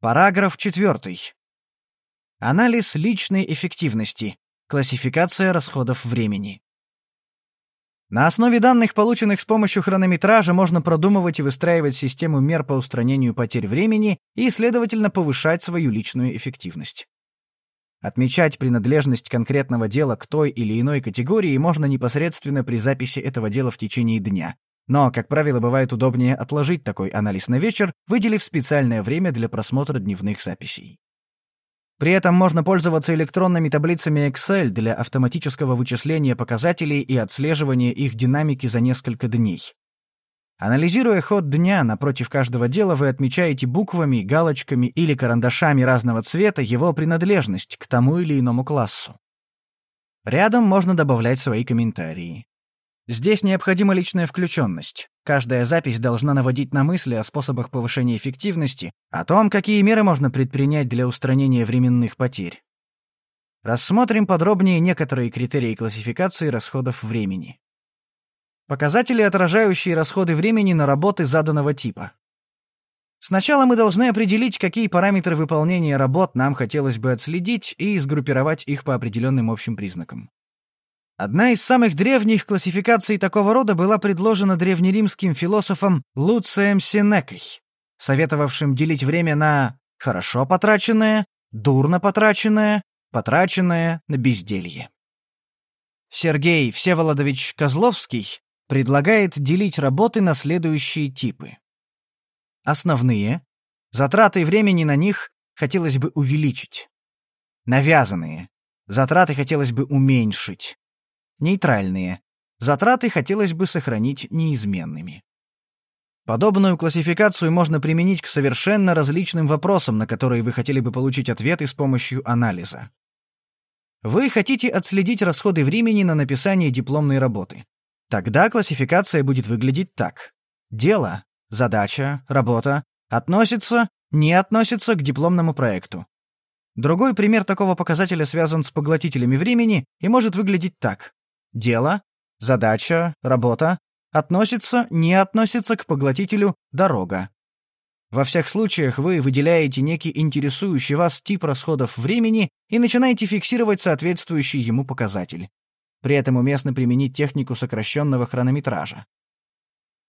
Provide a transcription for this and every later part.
Параграф 4. Анализ личной эффективности. Классификация расходов времени. На основе данных, полученных с помощью хронометража, можно продумывать и выстраивать систему мер по устранению потерь времени и, следовательно, повышать свою личную эффективность. Отмечать принадлежность конкретного дела к той или иной категории можно непосредственно при записи этого дела в течение дня. Но, как правило, бывает удобнее отложить такой анализ на вечер, выделив специальное время для просмотра дневных записей. При этом можно пользоваться электронными таблицами Excel для автоматического вычисления показателей и отслеживания их динамики за несколько дней. Анализируя ход дня напротив каждого дела, вы отмечаете буквами, галочками или карандашами разного цвета его принадлежность к тому или иному классу. Рядом можно добавлять свои комментарии. Здесь необходима личная включенность. Каждая запись должна наводить на мысли о способах повышения эффективности, о том, какие меры можно предпринять для устранения временных потерь. Рассмотрим подробнее некоторые критерии классификации расходов времени. Показатели, отражающие расходы времени на работы заданного типа. Сначала мы должны определить, какие параметры выполнения работ нам хотелось бы отследить и сгруппировать их по определенным общим признакам. Одна из самых древних классификаций такого рода была предложена древнеримским философом Луцием Сенекой, советовавшим делить время на «хорошо потраченное», «дурно потраченное», «потраченное на безделье». Сергей Всеволодович Козловский предлагает делить работы на следующие типы. Основные. Затраты времени на них хотелось бы увеличить. Навязанные. Затраты хотелось бы уменьшить. Нейтральные. Затраты хотелось бы сохранить неизменными. Подобную классификацию можно применить к совершенно различным вопросам, на которые вы хотели бы получить ответы с помощью анализа. Вы хотите отследить расходы времени на написание дипломной работы. Тогда классификация будет выглядеть так. Дело, задача, работа относится, не относится к дипломному проекту. Другой пример такого показателя связан с поглотителями времени и может выглядеть так. Дело, задача, работа относится, не относится к поглотителю дорога. Во всех случаях вы выделяете некий интересующий вас тип расходов времени и начинаете фиксировать соответствующий ему показатель. При этом уместно применить технику сокращенного хронометража.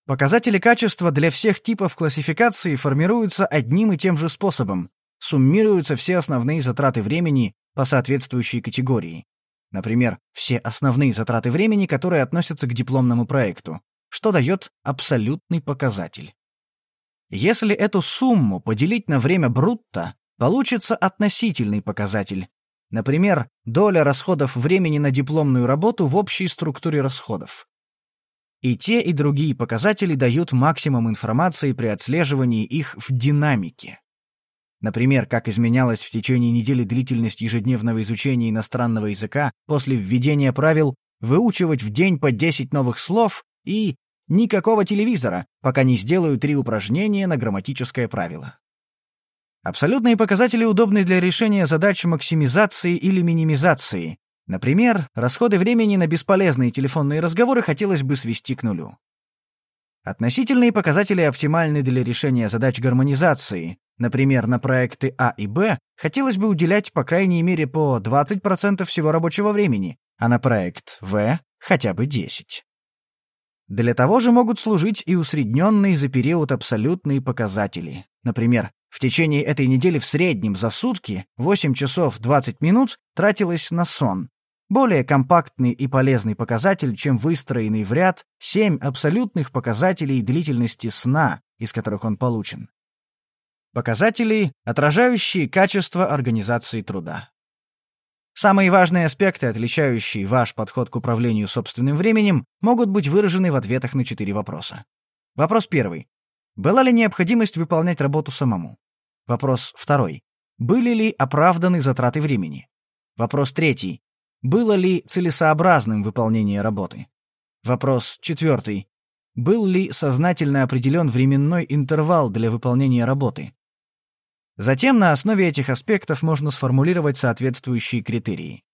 Показатели качества для всех типов классификации формируются одним и тем же способом. Суммируются все основные затраты времени по соответствующей категории. Например, все основные затраты времени, которые относятся к дипломному проекту, что дает абсолютный показатель. Если эту сумму поделить на время брутто, получится относительный показатель. Например, доля расходов времени на дипломную работу в общей структуре расходов. И те, и другие показатели дают максимум информации при отслеживании их в динамике. Например, как изменялась в течение недели длительность ежедневного изучения иностранного языка после введения правил выучивать в день по 10 новых слов и никакого телевизора, пока не сделаю три упражнения на грамматическое правило. Абсолютные показатели удобны для решения задач максимизации или минимизации. Например, расходы времени на бесполезные телефонные разговоры хотелось бы свести к нулю. Относительные показатели оптимальны для решения задач гармонизации, Например, на проекты А и Б хотелось бы уделять по крайней мере по 20% всего рабочего времени, а на проект В хотя бы 10%. Для того же могут служить и усредненные за период абсолютные показатели. Например, в течение этой недели в среднем за сутки 8 часов 20 минут тратилось на сон. Более компактный и полезный показатель, чем выстроенный в ряд 7 абсолютных показателей длительности сна, из которых он получен. Показатели, отражающие качество организации труда. Самые важные аспекты, отличающие ваш подход к управлению собственным временем, могут быть выражены в ответах на четыре вопроса. Вопрос первый. Была ли необходимость выполнять работу самому? Вопрос второй. Были ли оправданы затраты времени? Вопрос третий. Было ли целесообразным выполнение работы? Вопрос четвертый. Был ли сознательно определен временной интервал для выполнения работы? Затем на основе этих аспектов можно сформулировать соответствующие критерии.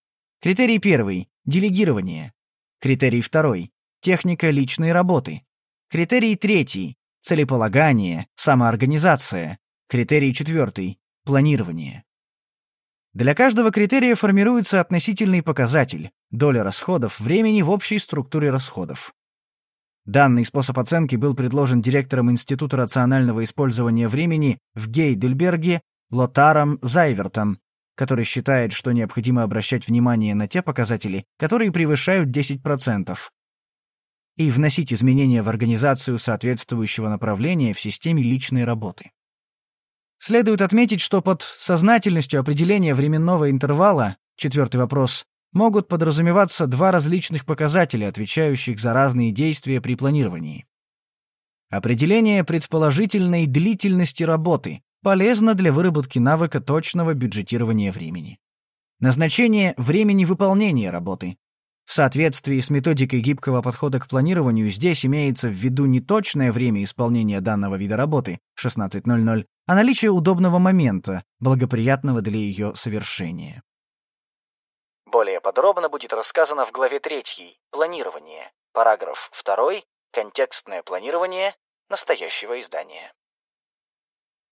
Критерий первый — делегирование. Критерий второй — техника личной работы. Критерий третий — целеполагание, самоорганизация. Критерий четвертый планирование. Для каждого критерия формируется относительный показатель – доля расходов времени в общей структуре расходов. Данный способ оценки был предложен директором Института рационального использования времени в Гейдельберге Лотаром Зайвертом, который считает, что необходимо обращать внимание на те показатели, которые превышают 10%, и вносить изменения в организацию соответствующего направления в системе личной работы. Следует отметить, что под сознательностью определения временного интервала, четвертый вопрос, могут подразумеваться два различных показателя, отвечающих за разные действия при планировании. Определение предположительной длительности работы полезно для выработки навыка точного бюджетирования времени. Назначение времени выполнения работы. В соответствии с методикой гибкого подхода к планированию здесь имеется в виду не точное время исполнения данного вида работы 16.00, а наличие удобного момента, благоприятного для ее совершения. Более подробно будет рассказано в главе 3 «Планирование», параграф 2 «Контекстное планирование» настоящего издания.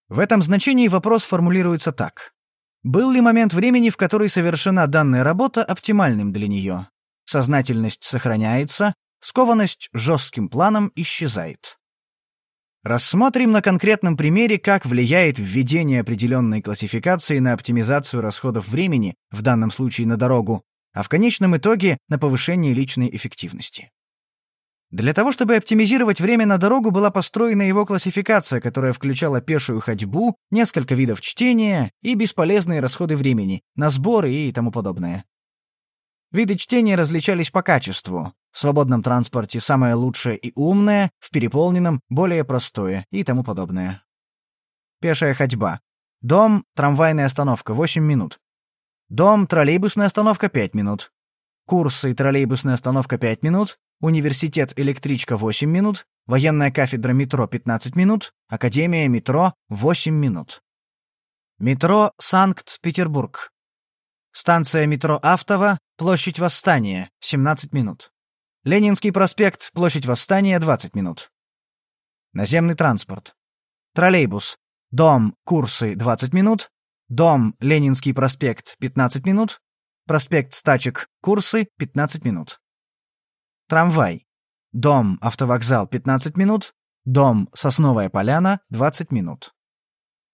В этом значении вопрос формулируется так. Был ли момент времени, в который совершена данная работа, оптимальным для нее? Сознательность сохраняется, скованность жестким планом исчезает. Рассмотрим на конкретном примере, как влияет введение определенной классификации на оптимизацию расходов времени, в данном случае на дорогу, а в конечном итоге на повышение личной эффективности. Для того, чтобы оптимизировать время на дорогу, была построена его классификация, которая включала пешую ходьбу, несколько видов чтения и бесполезные расходы времени, на сборы и тому подобное. Виды чтения различались по качеству. В свободном транспорте самое лучшее и умное, в переполненном — более простое и тому подобное. Пешая ходьба. Дом, трамвайная остановка — 8 минут. Дом, троллейбусная остановка — 5 минут. Курсы и троллейбусная остановка — 5 минут. Университет, электричка — 8 минут. Военная кафедра метро — 15 минут. Академия метро — 8 минут. Метро Санкт-Петербург. Станция метро Автово, площадь Восстания, 17 минут. Ленинский проспект, площадь Восстания, 20 минут. Наземный транспорт. Троллейбус. Дом, курсы, 20 минут. Дом, Ленинский проспект, 15 минут. Проспект Стачек, курсы, 15 минут. Трамвай. Дом, автовокзал, 15 минут. Дом, Сосновая поляна, 20 минут.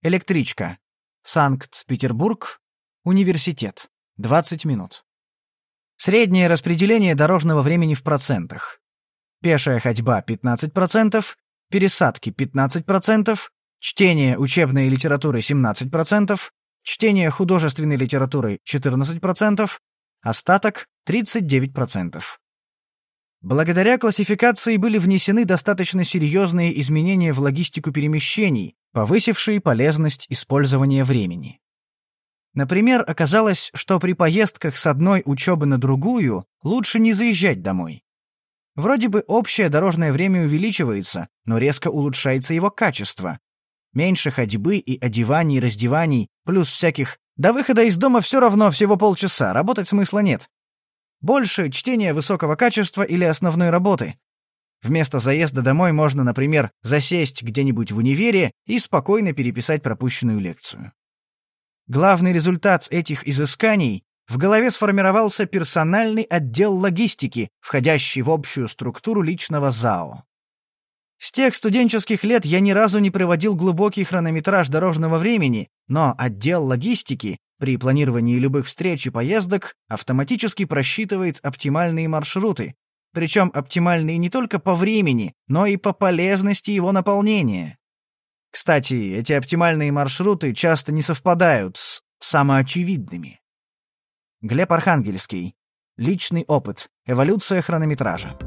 Электричка. Санкт-Петербург, Университет. 20 минут. Среднее распределение дорожного времени в процентах. Пешая ходьба 15%, пересадки 15%, чтение учебной литературы 17%, чтение художественной литературы 14%, остаток 39%. Благодаря классификации были внесены достаточно серьезные изменения в логистику перемещений, повысившие полезность использования времени. Например, оказалось, что при поездках с одной учебы на другую лучше не заезжать домой. Вроде бы общее дорожное время увеличивается, но резко улучшается его качество. Меньше ходьбы и одеваний, раздеваний, плюс всяких «до выхода из дома все равно всего полчаса, работать смысла нет». Больше чтения высокого качества или основной работы. Вместо заезда домой можно, например, засесть где-нибудь в универе и спокойно переписать пропущенную лекцию. Главный результат этих изысканий — в голове сформировался персональный отдел логистики, входящий в общую структуру личного ЗАО. С тех студенческих лет я ни разу не проводил глубокий хронометраж дорожного времени, но отдел логистики при планировании любых встреч и поездок автоматически просчитывает оптимальные маршруты, причем оптимальные не только по времени, но и по полезности его наполнения. Кстати, эти оптимальные маршруты часто не совпадают с самоочевидными. Глеб Архангельский. Личный опыт. Эволюция хронометража.